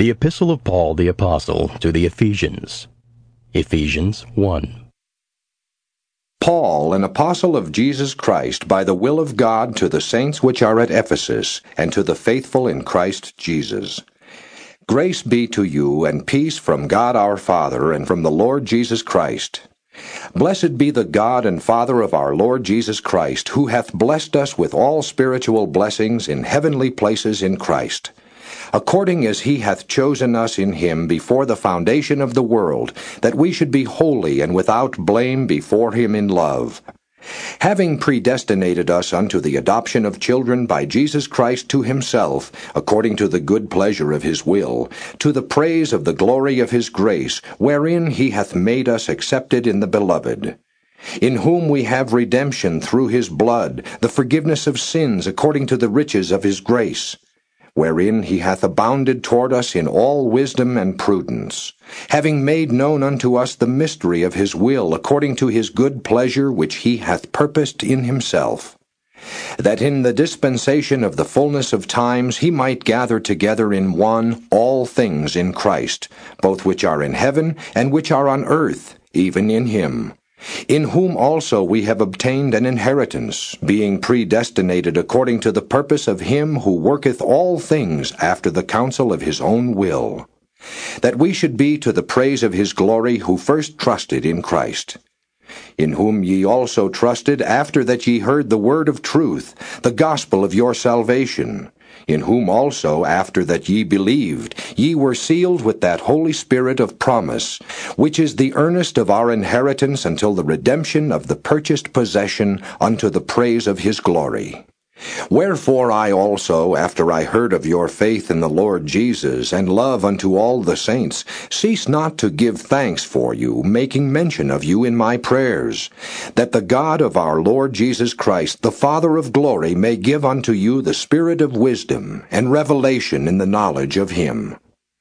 The Epistle of Paul the Apostle to the Ephesians. Ephesians 1. Paul, an apostle of Jesus Christ, by the will of God, to the saints which are at Ephesus, and to the faithful in Christ Jesus. Grace be to you, and peace from God our Father, and from the Lord Jesus Christ. Blessed be the God and Father of our Lord Jesus Christ, who hath blessed us with all spiritual blessings in heavenly places in Christ according as he hath chosen us in him before the foundation of the world, that we should be holy and without blame before him in love. Having predestinated us unto the adoption of children by Jesus Christ to himself, according to the good pleasure of his will, to the praise of the glory of his grace, wherein he hath made us accepted in the beloved in whom we have redemption through his blood, the forgiveness of sins according to the riches of his grace wherein he hath abounded toward us in all wisdom and prudence, having made known unto us the mystery of his will according to his good pleasure which he hath purposed in himself, that in the dispensation of the fullness of times he might gather together in one all things in Christ, both which are in heaven and which are on earth, even in him in whom also we have obtained an inheritance, being predestinated according to the purpose of him who worketh all things after the counsel of his own will, that we should be to the praise of his glory who first trusted in Christ. In whom ye also trusted after that ye heard the word of truth, the gospel of your salvation in whom also, after that ye believed, ye were sealed with that Holy Spirit of promise, which is the earnest of our inheritance until the redemption of the purchased possession unto the praise of his glory. Wherefore I also, after I heard of your faith in the Lord Jesus, and love unto all the saints, cease not to give thanks for you, making mention of you in my prayers, that the God of our Lord Jesus Christ, the Father of glory, may give unto you the spirit of wisdom and revelation in the knowledge of him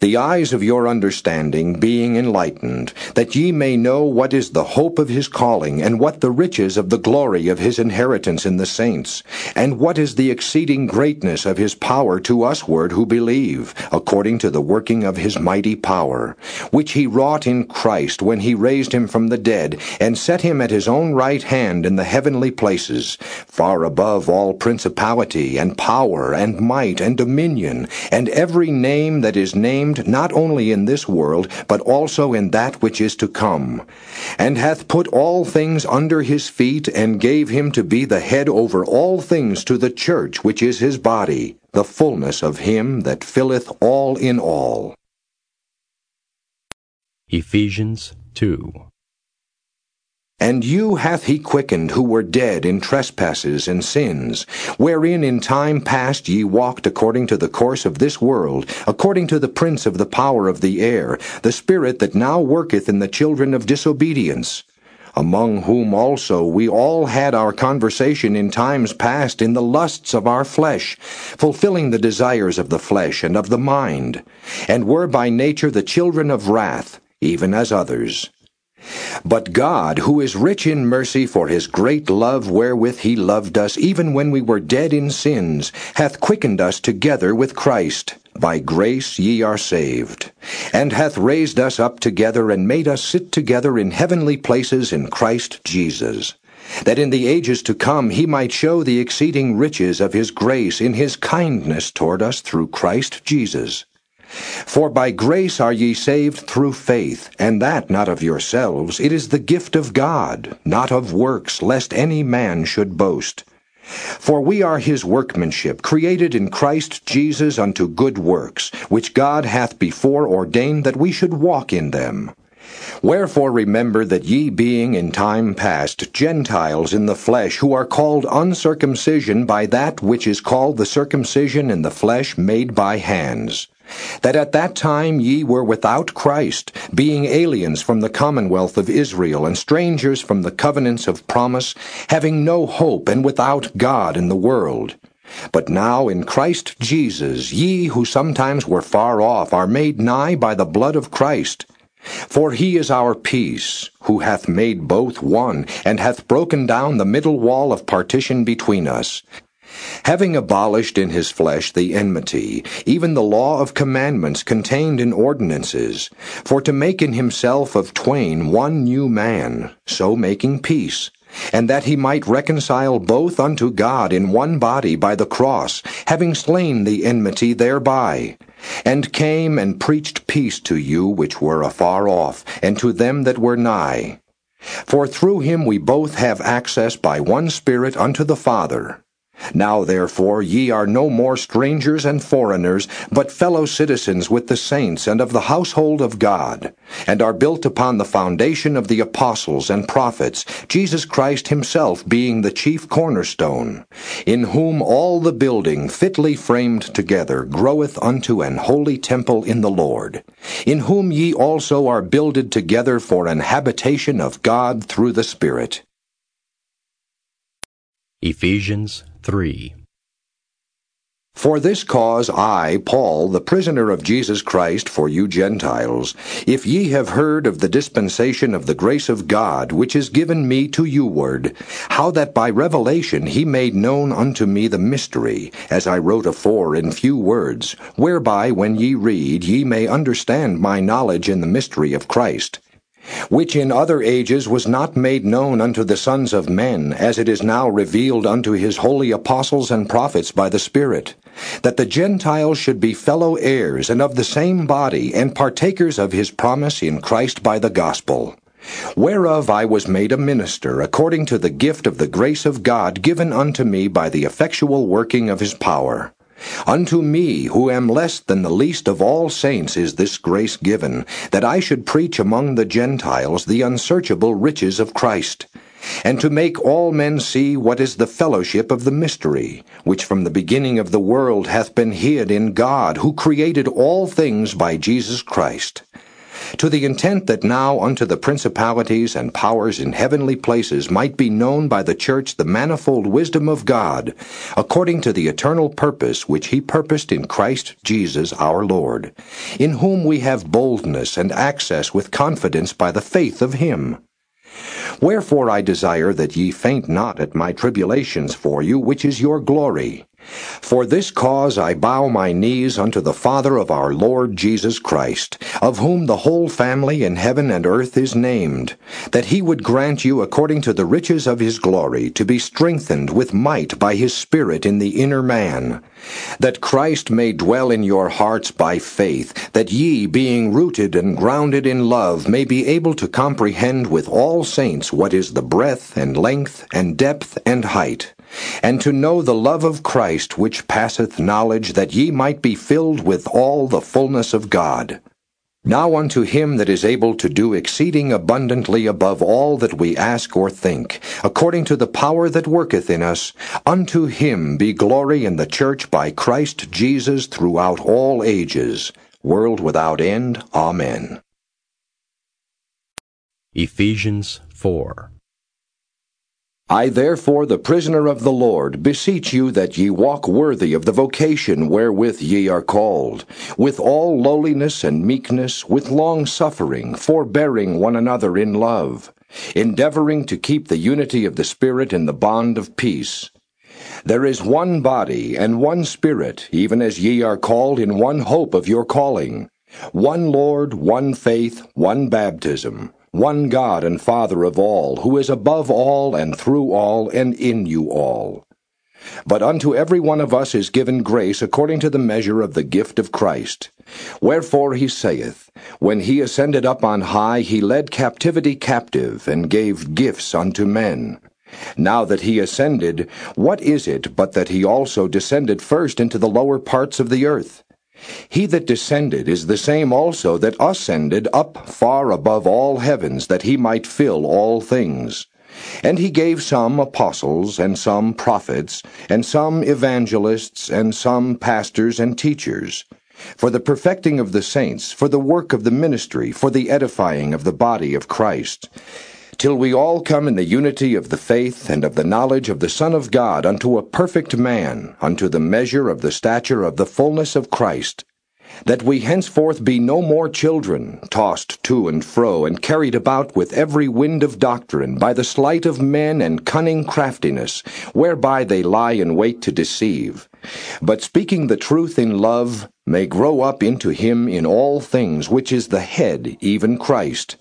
the eyes of your understanding being enlightened, that ye may know what is the hope of his calling, and what the riches of the glory of his inheritance in the saints, and what is the exceeding greatness of his power to usward who believe, according to the working of his mighty power, which he wrought in Christ when he raised him from the dead, and set him at his own right hand in the heavenly places, far above all principality, and power, and might, and dominion, and every name that is named not only in this world, but also in that which is to come, and hath put all things under his feet, and gave him to be the head over all things to the church, which is his body, the fullness of him that filleth all in all. Ephesians 2 and you hath he quickened who were dead in trespasses and sins, wherein in time past ye walked according to the course of this world, according to the prince of the power of the air, the spirit that now worketh in the children of disobedience, among whom also we all had our conversation in times past in the lusts of our flesh, fulfilling the desires of the flesh and of the mind, and were by nature the children of wrath, even as others. But God, who is rich in mercy for his great love wherewith he loved us, even when we were dead in sins, hath quickened us together with Christ. By grace ye are saved, and hath raised us up together and made us sit together in heavenly places in Christ Jesus that in the ages to come he might show the exceeding riches of his grace in his kindness toward us through Christ Jesus. For by grace are ye saved through faith, and that not of yourselves. It is the gift of God, not of works, lest any man should boast. For we are his workmanship, created in Christ Jesus unto good works, which God hath before ordained that we should walk in them. Wherefore remember that ye being in time past Gentiles in the flesh, who are called uncircumcision by that which is called the circumcision in the flesh made by hands that at that time ye were without Christ, being aliens from the commonwealth of Israel, and strangers from the covenants of promise, having no hope, and without God in the world. But now in Christ Jesus, ye who sometimes were far off are made nigh by the blood of Christ. For he is our peace, who hath made both one, and hath broken down the middle wall of partition between us having abolished in his flesh the enmity, even the law of commandments contained in ordinances, for to make in himself of twain one new man, so making peace, and that he might reconcile both unto God in one body by the cross, having slain the enmity thereby, and came and preached peace to you which were afar off, and to them that were nigh. For through him we both have access by one Spirit unto the Father. Now therefore ye are no more strangers and foreigners, but fellow citizens with the saints and of the household of God, and are built upon the foundation of the apostles and prophets, Jesus Christ himself being the chief cornerstone, in whom all the building fitly framed together groweth unto an holy temple in the Lord, in whom ye also are builded together for an habitation of God through the Spirit. Ephesians 3. For this cause I, Paul, the prisoner of Jesus Christ for you Gentiles, if ye have heard of the dispensation of the grace of God, which is given me to you ward, how that by revelation he made known unto me the mystery, as I wrote afore in few words, whereby when ye read ye may understand my knowledge in the mystery of Christ which in other ages was not made known unto the sons of men, as it is now revealed unto his holy apostles and prophets by the Spirit, that the Gentiles should be fellow heirs and of the same body, and partakers of his promise in Christ by the gospel. Whereof I was made a minister, according to the gift of the grace of God given unto me by the effectual working of his power. Unto me, who am less than the least of all saints, is this grace given, that I should preach among the Gentiles the unsearchable riches of Christ, and to make all men see what is the fellowship of the mystery, which from the beginning of the world hath been hid in God, who created all things by Jesus Christ to the intent that now unto the principalities and powers in heavenly places might be known by the church the manifold wisdom of God, according to the eternal purpose which he purposed in Christ Jesus our Lord, in whom we have boldness and access with confidence by the faith of him. Wherefore I desire that ye faint not at my tribulations for you, which is your glory. For this cause I bow my knees unto the Father of our Lord Jesus Christ, of whom the whole family in heaven and earth is named, that he would grant you according to the riches of his glory to be strengthened with might by his Spirit in the inner man, that Christ may dwell in your hearts by faith, that ye, being rooted and grounded in love, may be able to comprehend with all saints what is the breadth and length and depth and height and to know the love of Christ which passeth knowledge, that ye might be filled with all the fullness of God. Now unto him that is able to do exceeding abundantly above all that we ask or think, according to the power that worketh in us, unto him be glory in the church by Christ Jesus throughout all ages, world without end. Amen. Ephesians 4. I therefore, the prisoner of the Lord, beseech you that ye walk worthy of the vocation wherewith ye are called, with all lowliness and meekness, with long suffering, forbearing one another in love, endeavoring to keep the unity of the Spirit in the bond of peace. There is one body and one Spirit, even as ye are called in one hope of your calling, one Lord, one faith, one baptism one God and Father of all, who is above all and through all and in you all. But unto every one of us is given grace according to the measure of the gift of Christ. Wherefore he saith, When he ascended up on high, he led captivity captive, and gave gifts unto men. Now that he ascended, what is it but that he also descended first into the lower parts of the earth? He that descended is the same also that ascended up far above all heavens, that he might fill all things. And he gave some apostles, and some prophets, and some evangelists, and some pastors and teachers, for the perfecting of the saints, for the work of the ministry, for the edifying of the body of Christ till we all come in the unity of the faith and of the knowledge of the Son of God unto a perfect man, unto the measure of the stature of the fullness of Christ, that we henceforth be no more children, tossed to and fro, and carried about with every wind of doctrine, by the sleight of men and cunning craftiness, whereby they lie in wait to deceive. But speaking the truth in love, may grow up into him in all things, which is the head, even Christ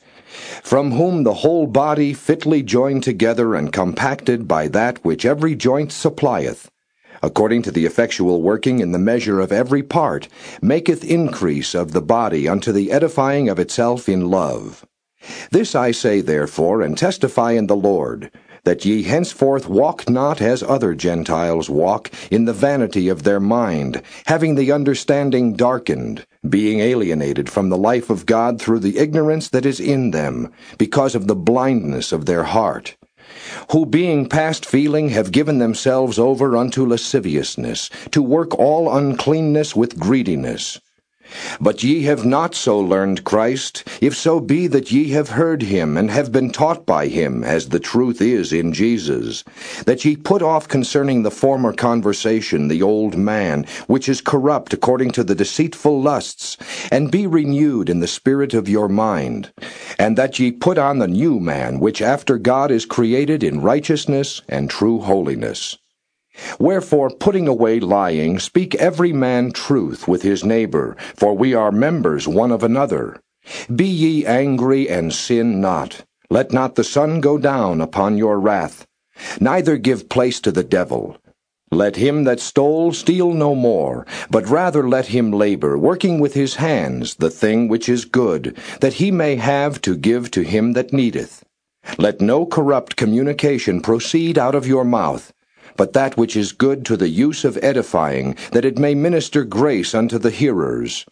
from whom the whole body fitly joined together and compacted by that which every joint supplieth, according to the effectual working in the measure of every part, maketh increase of the body unto the edifying of itself in love. This I say therefore, and testify in the Lord, that ye henceforth walk not as other Gentiles walk, in the vanity of their mind, having the understanding darkened, being alienated from the life of God through the ignorance that is in them, because of the blindness of their heart who being past feeling have given themselves over unto lasciviousness, to work all uncleanness with greediness. But ye have not so learned Christ, if so be that ye have heard him, and have been taught by him, as the truth is in Jesus, that ye put off concerning the former conversation the old man, which is corrupt according to the deceitful lusts, and be renewed in the spirit of your mind, and that ye put on the new man, which after God is created in righteousness and true holiness. Wherefore, putting away lying, speak every man truth with his neighbor, for we are members one of another. Be ye angry and sin not. Let not the sun go down upon your wrath. Neither give place to the devil. Let him that stole steal no more, but rather let him labor, working with his hands the thing which is good, that he may have to give to him that needeth. Let no corrupt communication proceed out of your mouth but that which is good to the use of edifying, that it may minister grace unto the hearers.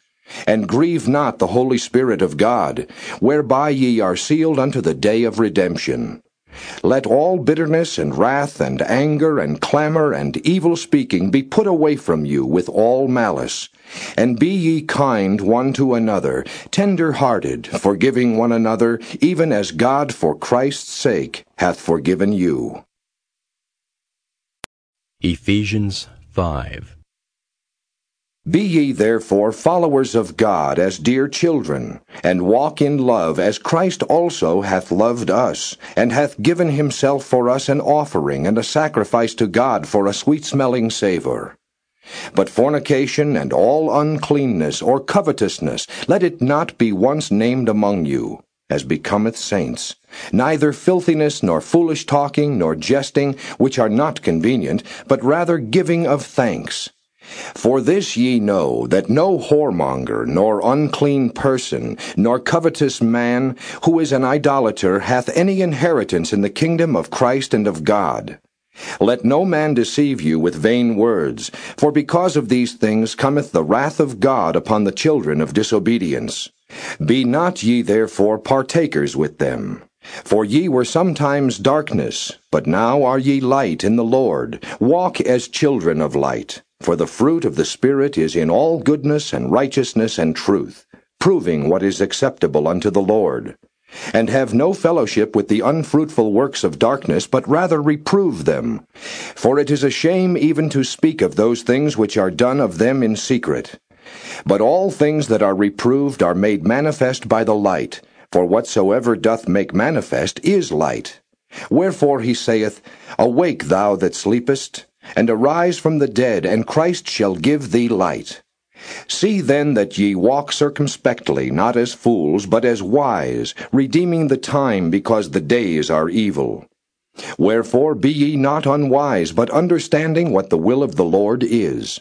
And grieve not the Holy Spirit of God, whereby ye are sealed unto the day of redemption. Let all bitterness and wrath and anger and clamor and evil speaking be put away from you with all malice. And be ye kind one to another, tender hearted, forgiving one another, even as God for Christ's sake hath forgiven you. Ephesians 5 Be ye therefore followers of God as dear children, and walk in love as Christ also hath loved us, and hath given himself for us an offering and a sacrifice to God for a sweet smelling savour. But fornication and all uncleanness or covetousness, let it not be once named among you as becometh saints, neither filthiness, nor foolish talking, nor jesting, which are not convenient, but rather giving of thanks. For this ye know, that no whoremonger, nor unclean person, nor covetous man, who is an idolater, hath any inheritance in the kingdom of Christ and of God. Let no man deceive you with vain words, for because of these things cometh the wrath of God upon the children of disobedience. Be not ye therefore partakers with them. For ye were sometimes darkness, but now are ye light in the Lord. Walk as children of light. For the fruit of the Spirit is in all goodness and righteousness and truth, proving what is acceptable unto the Lord. And have no fellowship with the unfruitful works of darkness, but rather reprove them. For it is a shame even to speak of those things which are done of them in secret. But all things that are reproved are made manifest by the light, for whatsoever doth make manifest is light. Wherefore he saith, Awake thou that sleepest, and arise from the dead, and Christ shall give thee light. See then that ye walk circumspectly, not as fools, but as wise, redeeming the time, because the days are evil. Wherefore be ye not unwise, but understanding what the will of the Lord is.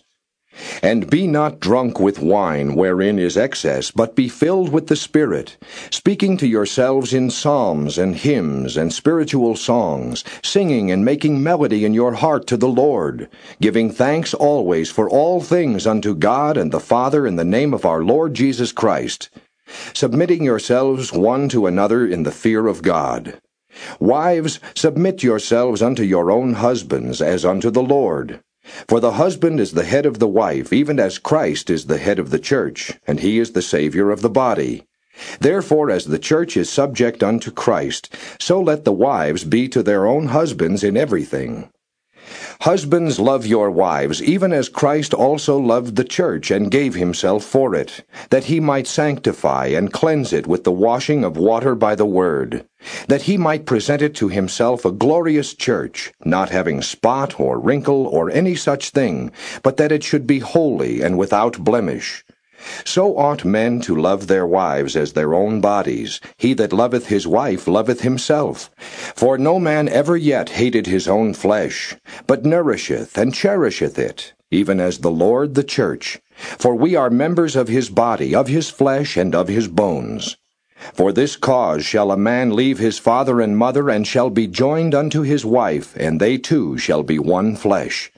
And be not drunk with wine, wherein is excess, but be filled with the Spirit, speaking to yourselves in psalms and hymns and spiritual songs, singing and making melody in your heart to the Lord, giving thanks always for all things unto God and the Father in the name of our Lord Jesus Christ, submitting yourselves one to another in the fear of God. Wives, submit yourselves unto your own husbands as unto the Lord. For the husband is the head of the wife, even as Christ is the head of the church, and he is the Savior of the body. Therefore, as the church is subject unto Christ, so let the wives be to their own husbands in everything. Husbands, love your wives, even as Christ also loved the church and gave himself for it, that he might sanctify and cleanse it with the washing of water by the word, that he might present it to himself a glorious church, not having spot or wrinkle or any such thing, but that it should be holy and without blemish. So ought men to love their wives as their own bodies. He that loveth his wife loveth himself. For no man ever yet hated his own flesh, but nourisheth and cherisheth it, even as the Lord the church. For we are members of his body, of his flesh, and of his bones. For this cause shall a man leave his father and mother, and shall be joined unto his wife, and they two shall be one flesh.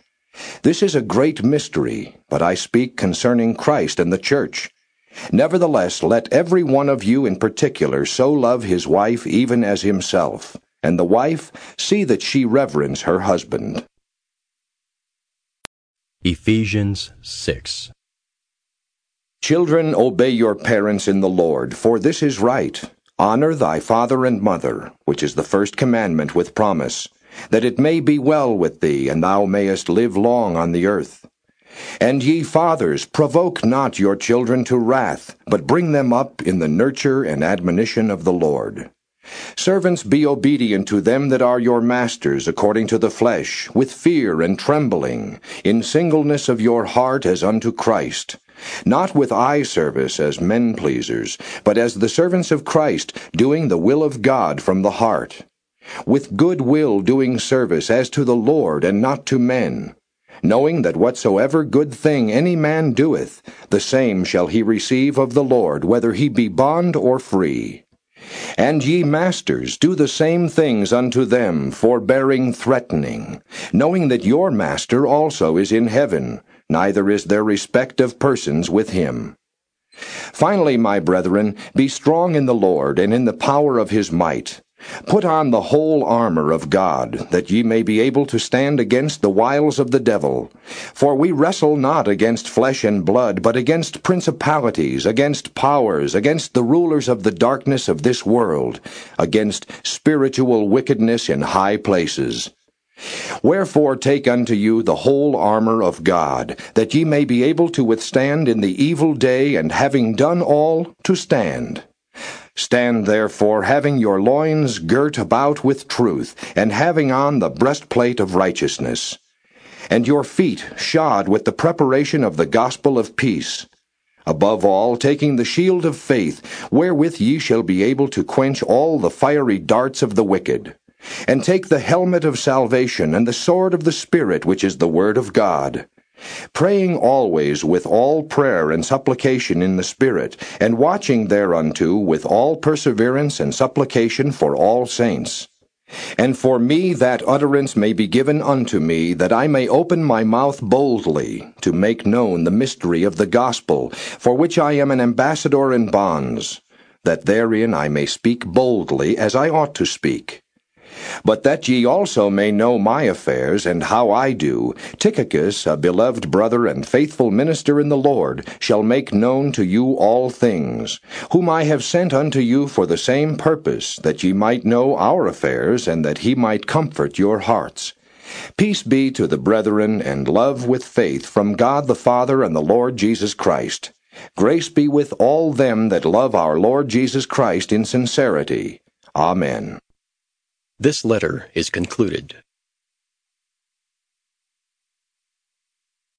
This is a great mystery, but I speak concerning Christ and the church. Nevertheless, let every one of you in particular so love his wife even as himself, and the wife see that she reverence her husband. Ephesians 6 Children, obey your parents in the Lord, for this is right. Honor thy father and mother, which is the first commandment with promise that it may be well with thee, and thou mayest live long on the earth. And ye fathers, provoke not your children to wrath, but bring them up in the nurture and admonition of the Lord. Servants, be obedient to them that are your masters according to the flesh, with fear and trembling, in singleness of your heart as unto Christ, not with eye service as men pleasers, but as the servants of Christ, doing the will of God from the heart with good will doing service as to the Lord and not to men, knowing that whatsoever good thing any man doeth, the same shall he receive of the Lord, whether he be bond or free. And ye masters, do the same things unto them, forbearing threatening, knowing that your master also is in heaven, neither is there respect of persons with him. Finally, my brethren, be strong in the Lord and in the power of his might. Put on the whole armor of God, that ye may be able to stand against the wiles of the devil. For we wrestle not against flesh and blood, but against principalities, against powers, against the rulers of the darkness of this world, against spiritual wickedness in high places. Wherefore take unto you the whole armor of God, that ye may be able to withstand in the evil day, and having done all, to stand. Stand therefore, having your loins girt about with truth, and having on the breastplate of righteousness, and your feet shod with the preparation of the gospel of peace. Above all, taking the shield of faith, wherewith ye shall be able to quench all the fiery darts of the wicked. And take the helmet of salvation, and the sword of the Spirit, which is the word of God praying always with all prayer and supplication in the Spirit, and watching thereunto with all perseverance and supplication for all saints. And for me that utterance may be given unto me, that I may open my mouth boldly, to make known the mystery of the gospel, for which I am an ambassador in bonds, that therein I may speak boldly as I ought to speak. But that ye also may know my affairs, and how I do, Tychicus, a beloved brother and faithful minister in the Lord, shall make known to you all things, whom I have sent unto you for the same purpose, that ye might know our affairs, and that he might comfort your hearts. Peace be to the brethren, and love with faith from God the Father and the Lord Jesus Christ. Grace be with all them that love our Lord Jesus Christ in sincerity. Amen. This letter is concluded.